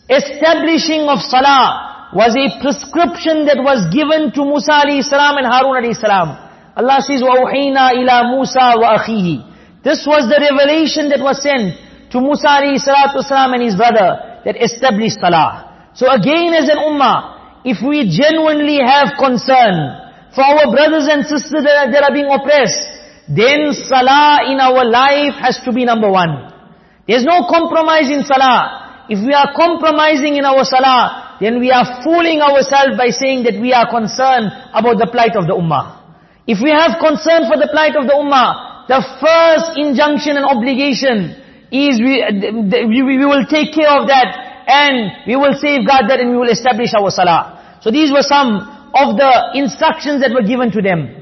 Establishing of salah, was a prescription that was given to Musa alayhi salam and Harun alayhi salam. Allah says, وَأُوحِينَا إِلَى مُوسَى وَأَخِيهِ This was the revelation that was sent to Musa alayhi salatu salam and his brother that established salah. So again as an ummah, if we genuinely have concern for our brothers and sisters that are, that are being oppressed, then salah in our life has to be number one. There's no compromise in salah. If we are compromising in our salah, then we are fooling ourselves by saying that we are concerned about the plight of the ummah. If we have concern for the plight of the ummah, the first injunction and obligation is we, we, will take care of that and we will safeguard that and we will establish our salah. So these were some of the instructions that were given to them.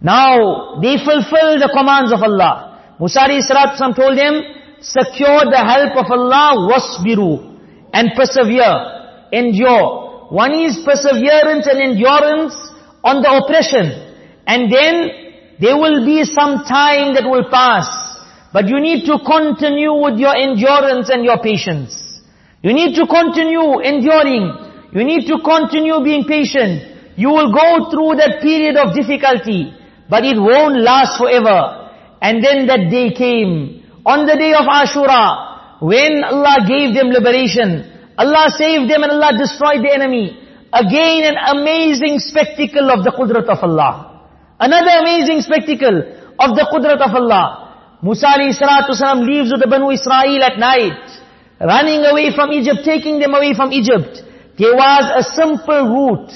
Now, they fulfill the commands of Allah. Musa salatu told them, secure the help of Allah, wasbiru, and persevere endure. One is perseverance and endurance on the oppression. And then there will be some time that will pass. But you need to continue with your endurance and your patience. You need to continue enduring. You need to continue being patient. You will go through that period of difficulty, but it won't last forever. And then that day came. On the day of Ashura, when Allah gave them liberation, Allah saved them and Allah destroyed the enemy. Again an amazing spectacle of the qudrat of Allah. Another amazing spectacle of the qudrat of Allah. Musa alayhi leaves with the Banu Israel at night, running away from Egypt, taking them away from Egypt. There was a simple route,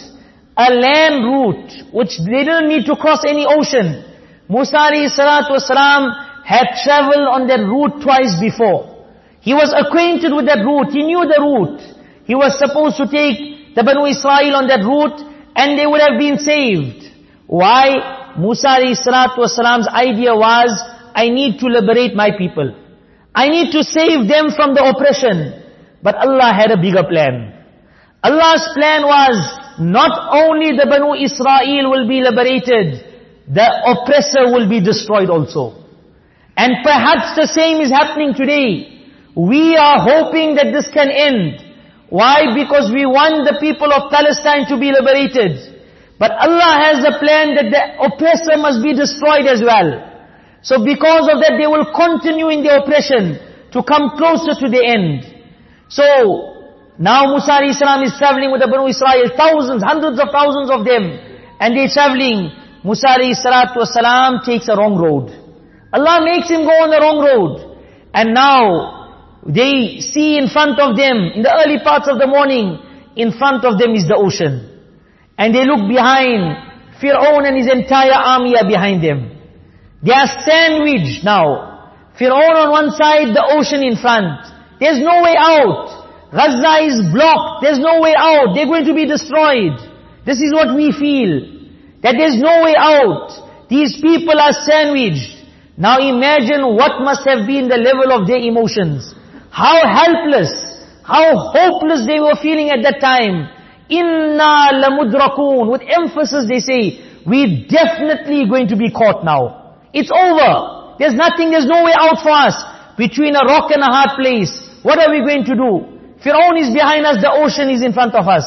a land route, which they didn't need to cross any ocean. Musa alayhi salatu salam had traveled on that route twice before. He was acquainted with that route. He knew the route. He was supposed to take the Banu Israel on that route and they would have been saved. Why? Musa wasalam's idea was, I need to liberate my people. I need to save them from the oppression. But Allah had a bigger plan. Allah's plan was, not only the Banu Israel will be liberated, the oppressor will be destroyed also. And perhaps the same is happening today. We are hoping that this can end. Why? Because we want the people of Palestine to be liberated. But Allah has a plan that the oppressor must be destroyed as well. So because of that, they will continue in the oppression to come closer to the end. So, now Musa salam is traveling with the Banu Israel, thousands, hundreds of thousands of them. And they're traveling. Musa salam takes a wrong road. Allah makes him go on the wrong road. And now, they see in front of them, in the early parts of the morning, in front of them is the ocean. And they look behind, Fir'aun and his entire army are behind them. They are sandwiched now. Fir'aun on one side, the ocean in front. There's no way out. Gaza is blocked. There's no way out. They're going to be destroyed. This is what we feel. That there's no way out. These people are sandwiched. Now imagine what must have been the level of their emotions. How helpless, how hopeless they were feeling at that time. Inna lamudrakun. With emphasis they say, we're definitely going to be caught now. It's over. There's nothing, there's no way out for us. Between a rock and a hard place. What are we going to do? Fir'aun is behind us, the ocean is in front of us.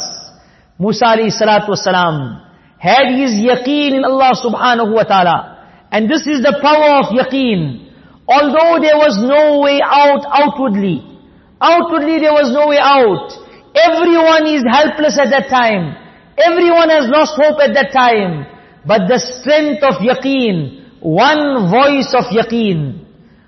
Musa alayhi salatu wasalam had his yaqeen in Allah subhanahu wa ta'ala. And this is the power of yaqeen. Although there was no way out outwardly, outwardly there was no way out. Everyone is helpless at that time. Everyone has lost hope at that time. But the strength of yaqeen, one voice of yaqeen,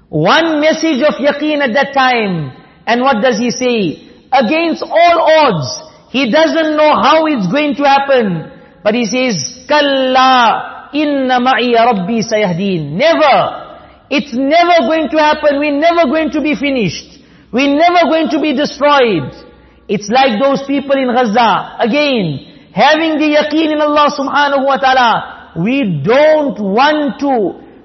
one message of yaqeen at that time. And what does he say? Against all odds, he doesn't know how it's going to happen. But he says, Kalla inna ma'iya rabbi sayahdeen. Never. It's never going to happen. We're never going to be finished. We're never going to be destroyed. It's like those people in Gaza. Again, having the yaqeen in Allah subhanahu wa ta'ala. We don't want to,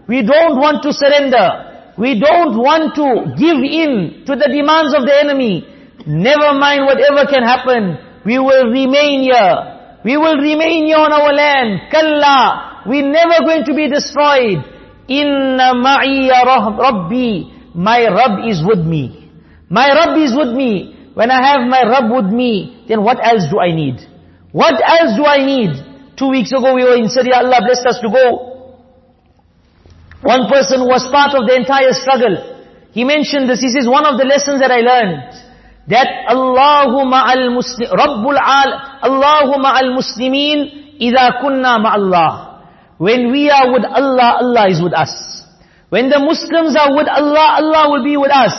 we don't want to surrender. We don't want to give in to the demands of the enemy. Never mind whatever can happen. We will remain here. We will remain here on our land. Kalla. We're never going to be destroyed. Inna ma'iya rabbi. My Rabb is with me. My Rabb is with me. When I have my Rabb with me, then what else do I need? What else do I need? Two weeks ago we were in Syria, Allah blessed us to go. One person was part of the entire struggle, he mentioned this, he says, one of the lessons that I learned, that Allahu ma'al muslim, Rabbul al, Allahu ma'al muslimin, idha kunna ma'allah. When we are with Allah, Allah is with us. When the Muslims are with Allah, Allah will be with us.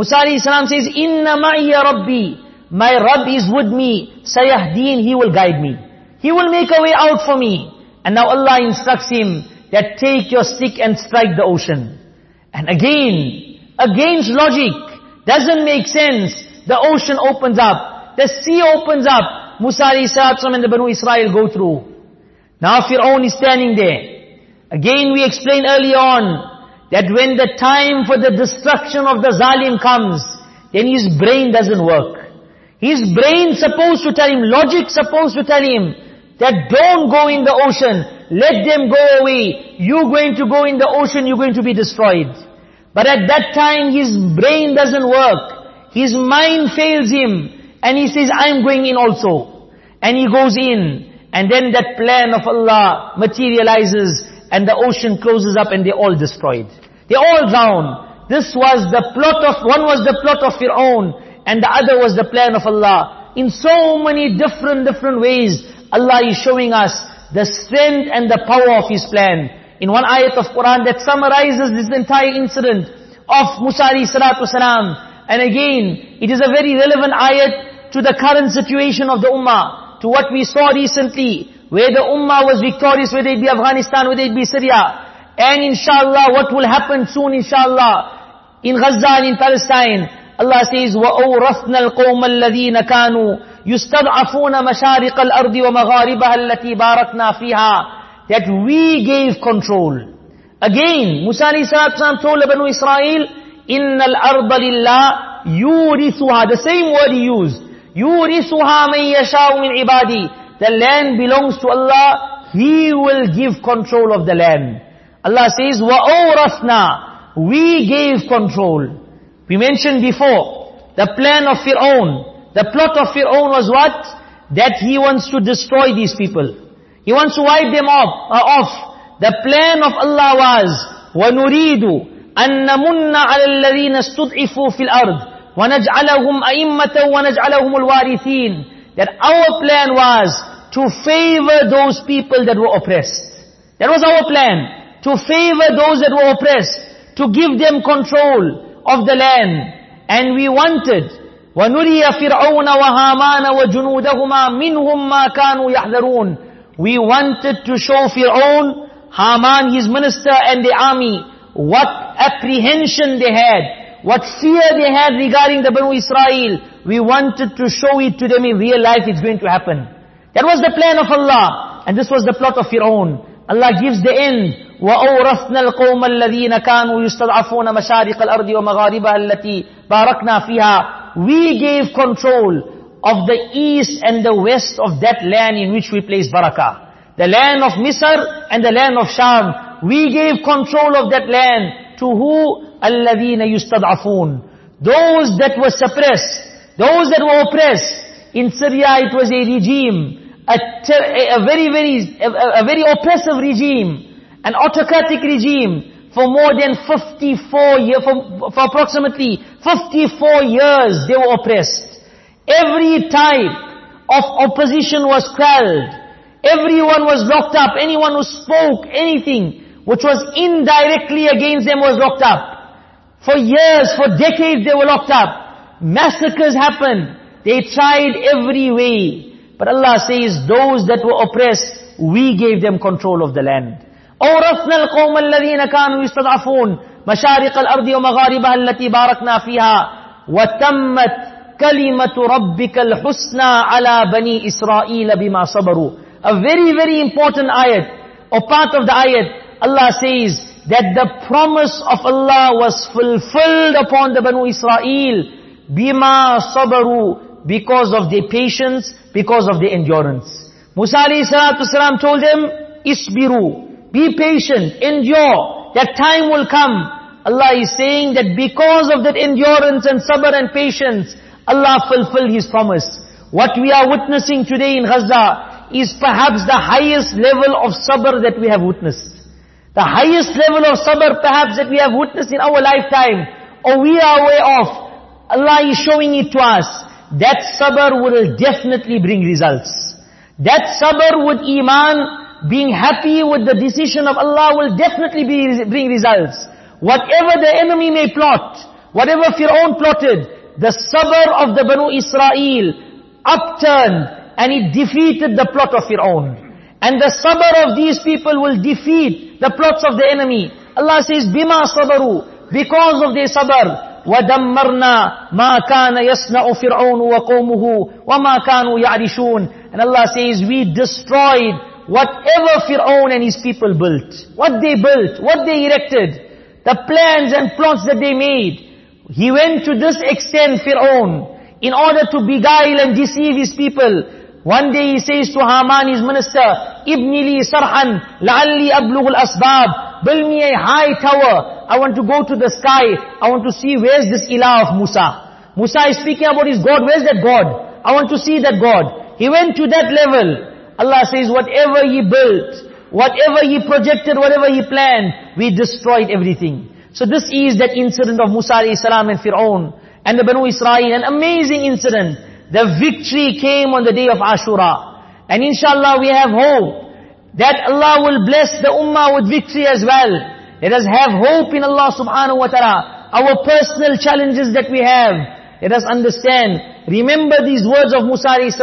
Musa salam says, Inna ma'iya rabbi. My Rabb is with me. Sayahdeen, He will guide me. He will make a way out for me. And now Allah instructs him that take your stick and strike the ocean. And again, against logic, doesn't make sense. The ocean opens up. The sea opens up. Musa salam and the Banu Israel go through. Now Fir'aun is standing there. Again we explained earlier on that when the time for the destruction of the zalim comes, then his brain doesn't work. His brain supposed to tell him, logic supposed to tell him that don't go in the ocean, let them go away. You're going to go in the ocean, you're going to be destroyed. But at that time his brain doesn't work. His mind fails him. And he says, I'm going in also. And he goes in. And then that plan of Allah materializes and the ocean closes up and they're all destroyed. They're all drowned. This was the plot of, one was the plot of Fir'aun and the other was the plan of Allah. In so many different, different ways, Allah is showing us the strength and the power of His plan. In one ayat of Quran that summarizes this entire incident of Musa alayhi salatu salam. And again, it is a very relevant ayat to the current situation of the ummah to what we saw recently, where the Ummah was victorious, whether it be Afghanistan, whether it be Syria. And inshallah, what will happen soon, inshallah, in Gaza and in Palestine. Allah says, وَأَوْرَثْنَا الْقَوْمَ الَّذِينَ كَانُوا يُسْتَضْعَفُونَ مَشَارِقَ الْأَرْضِ وَمَغَارِبَهَا الَّتِي بَارَكْنَا فِيهَا That we gave control. Again, Musa alayhi salatu told the Banu Israel, إِنَّ الْأَرْضَ لِلَّهِ يُورِثُهَا The same word he used. يُورِثُهَا مَنْ يَشَاءُ مِنْ عِبَادِي The land belongs to Allah. He will give control of the land. Allah says, وَأَوْرَثْنَا We gave control. We mentioned before, the plan of Fir'aun. The plot of Fir'aun was what? That he wants to destroy these people. He wants to wipe them off. Uh, off. The plan of Allah was, وَنُرِيدُ أَن نَمُنَّ عَلَى الَّذِينَ اسْتُضْعِفُوا فِي الْأَرْضِ وَنَجْعَلَهُمْ أَئِمَّةً وَنَجْعَلَهُمُ الْوَارِثِينَ That our plan was to favor those people that were oppressed. That was our plan. To favor those that were oppressed. To give them control of the land. And we wanted, وَنُرِيَ فِرْعَوْنَ وَهَامَانَ وَجُنُودَهُمَا مِنْهُمْ مَا كَانُوا يَحْذَرُونَ We wanted to show Fir'aun, Haman, his minister and the army, what apprehension they had, what fear they had regarding the Banu Israel. We wanted to show it to them in real life it's going to happen. That was the plan of Allah. And this was the plot of Fir'aun. Allah gives the end. وَأَوْرَثْنَا الْقَوْمَ الَّذِينَ كَانُوا يُسْتَضْعَفُونَ مَشَارِقَ الْأَرْضِ وَمَغَارِبَهَا الَّتِي بَارَكْنَا فِيهَا We gave control of the east and the west of that land in which we place barakah. The land of Misr and the land of Sham. We gave control of that land to who? الَّذِينَ يُسْتَضْعَفُونَ Those that were suppressed, those that were oppressed. In Syria it was a regime, a, a very, very, a, a very oppressive regime, an autocratic regime. For more than 54 years, for, for approximately 54 years they were oppressed. Every type of opposition was quelled. Everyone was locked up. Anyone who spoke anything which was indirectly against them was locked up. For years, for decades they were locked up. Massacres happened. They tried every way. But Allah says, those that were oppressed, we gave them control of the land. أورثنا القوم الذين كانوا يستضعفون مشارق الأرض ومغاربها التي باركنا فيها وتمت كلمة ربك الحسنى على بني إسرائيل بما صبروا. A very, very important ayat, or part of the ayat, Allah says that the promise of Allah was fulfilled upon the Banu Israel bima sabaru because of their patience, because of their endurance. Musa salam told them, isbiru, be patient, endure, that time will come. Allah is saying that because of that endurance and sabr and patience, Allah fulfilled His promise. What we are witnessing today in Gaza is perhaps the highest level of sabr that we have witnessed. The highest level of sabr perhaps that we have witnessed in our lifetime, or we are aware of. Allah is showing it to us. That sabr will definitely bring results. That sabr with iman, being happy with the decision of Allah will definitely be, bring results. Whatever the enemy may plot, whatever Fir'aun plotted, the sabr of the Banu Israel upturned and it defeated the plot of Fir'aun. And the sabr of these people will defeat the plots of the enemy. Allah says, bima sabaru, because of their sabr, وَدَمَّرْنَا مَا كَانَ يَصْنَعُ فِرْعَوْنُ وَقَوْمُهُ وَمَا كَانُوا يَعْرِشُونَ And Allah says, we destroyed whatever Fir'aun and his people built. What they built, what they erected, the plans and plots that they made, he went to this extent, Fir'aun, in order to beguile and deceive his people. One day he says to Haman, his minister, Ibni li sarhan, la'alli ablugh al-asbab. Build me a high tower. I want to go to the sky. I want to see where's this ilah of Musa. Musa is speaking about his God. Where's that God? I want to see that God. He went to that level. Allah says, whatever he built, whatever he projected, whatever he planned, we destroyed everything. So this is that incident of Musa a.s. and Fir'aun and the Banu Israel, an amazing incident. The victory came on the day of Ashura. And inshallah we have hope that Allah will bless the ummah with victory as well. Let us have hope in Allah subhanahu wa ta'ala. Our personal challenges that we have, let us understand. Remember these words of Musa a.s.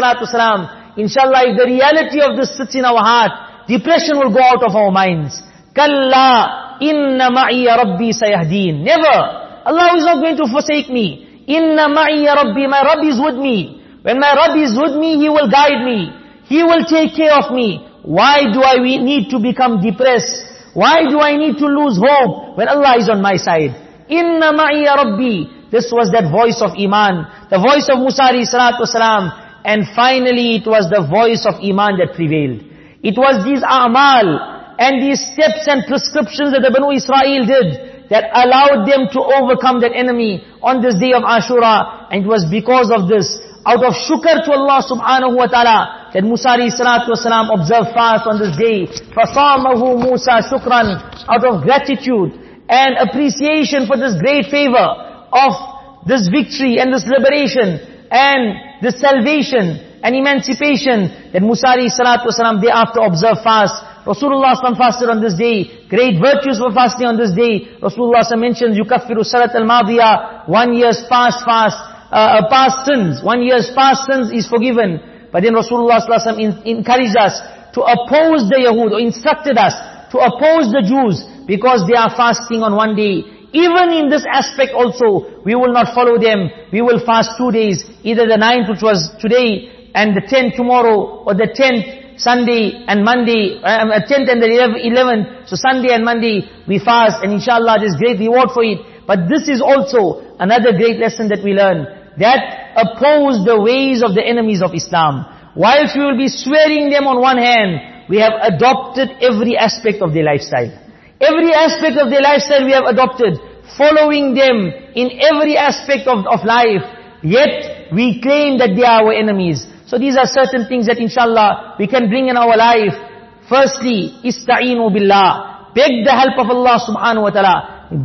Inshallah if the reality of this sits in our heart, depression will go out of our minds. Kalla Inna ma'iya rabbi sayahdeen. Never. Allah is not going to forsake me. Inna ma'iya rabbi. My Rabbi is with me. When my Rabb is with me, He will guide me. He will take care of me. Why do I we need to become depressed? Why do I need to lose hope when Allah is on my side? Inna ma'iya rabbi. This was that voice of Iman. The voice of Musa wasalam. And finally it was the voice of Iman that prevailed. It was these a'mal and these steps and prescriptions that the Banu Israel did that allowed them to overcome that enemy on this day of Ashura. And it was because of this, out of shukr to Allah subhanahu wa ta'ala, that Musa salatu wasalam observed fast on this day. فَصَامَهُ Musa shukran, out of gratitude and appreciation for this great favor of this victory and this liberation and this salvation and emancipation that Musa salatu wasalam thereafter observed fast Rasulullah fasted on this day. Great virtues were fasting on this day. Rasulullah mentions, yukaffiru salat al-madiyah, one year's past fast, uh, uh, past sins. One year's past sins is forgiven. But then Rasulullah encouraged us to oppose the Yahud, or instructed us to oppose the Jews because they are fasting on one day. Even in this aspect also, we will not follow them. We will fast two days, either the ninth which was today and the tenth tomorrow, or the tenth Sunday and Monday, uh, 10th and the 11th, so Sunday and Monday, we fast and inshallah there's great reward for it. But this is also another great lesson that we learn, that oppose the ways of the enemies of Islam. Whilst we will be swearing them on one hand, we have adopted every aspect of their lifestyle. Every aspect of their lifestyle we have adopted, following them in every aspect of, of life. Yet, we claim that they are our enemies. So these are certain things that inshallah, we can bring in our life. Firstly, ista'inu billah. Beg the help of Allah subhanahu wa ta'ala.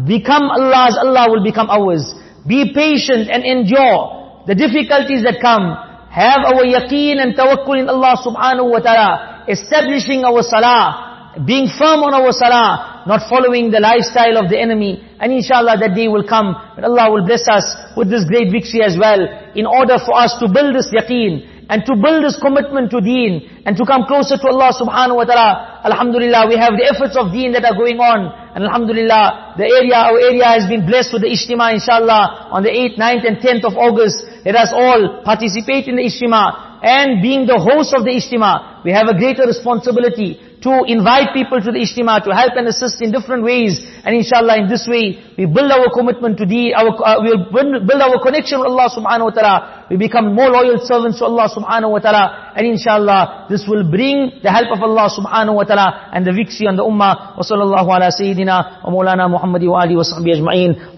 Become Allah's, Allah will become ours. Be patient and endure the difficulties that come. Have our yaqeen and tawakkul in Allah subhanahu wa ta'ala. Establishing our salah. Being firm on our salah not following the lifestyle of the enemy. And inshallah that day will come. But Allah will bless us with this great victory as well. In order for us to build this yaqeen. And to build this commitment to deen. And to come closer to Allah subhanahu wa ta'ala. Alhamdulillah, we have the efforts of deen that are going on. And Alhamdulillah, the area, our area has been blessed with the Ijtima inshallah. On the 8th, 9th and 10th of August. Let us all participate in the Ijtima. And being the host of the Ijtima, we have a greater responsibility to invite people to the Ijtima, to help and assist in different ways. And inshallah in this way, we build our commitment to the, our, uh, we'll build our connection with Allah subhanahu wa ta'ala. We become more loyal servants to Allah subhanahu wa ta'ala. And inshallah, this will bring the help of Allah subhanahu wa ta'ala and the victory on the ummah. Wa sallallahu ala sayyidina wa maulana Muhammadi wa wa sahbihi ajma'in.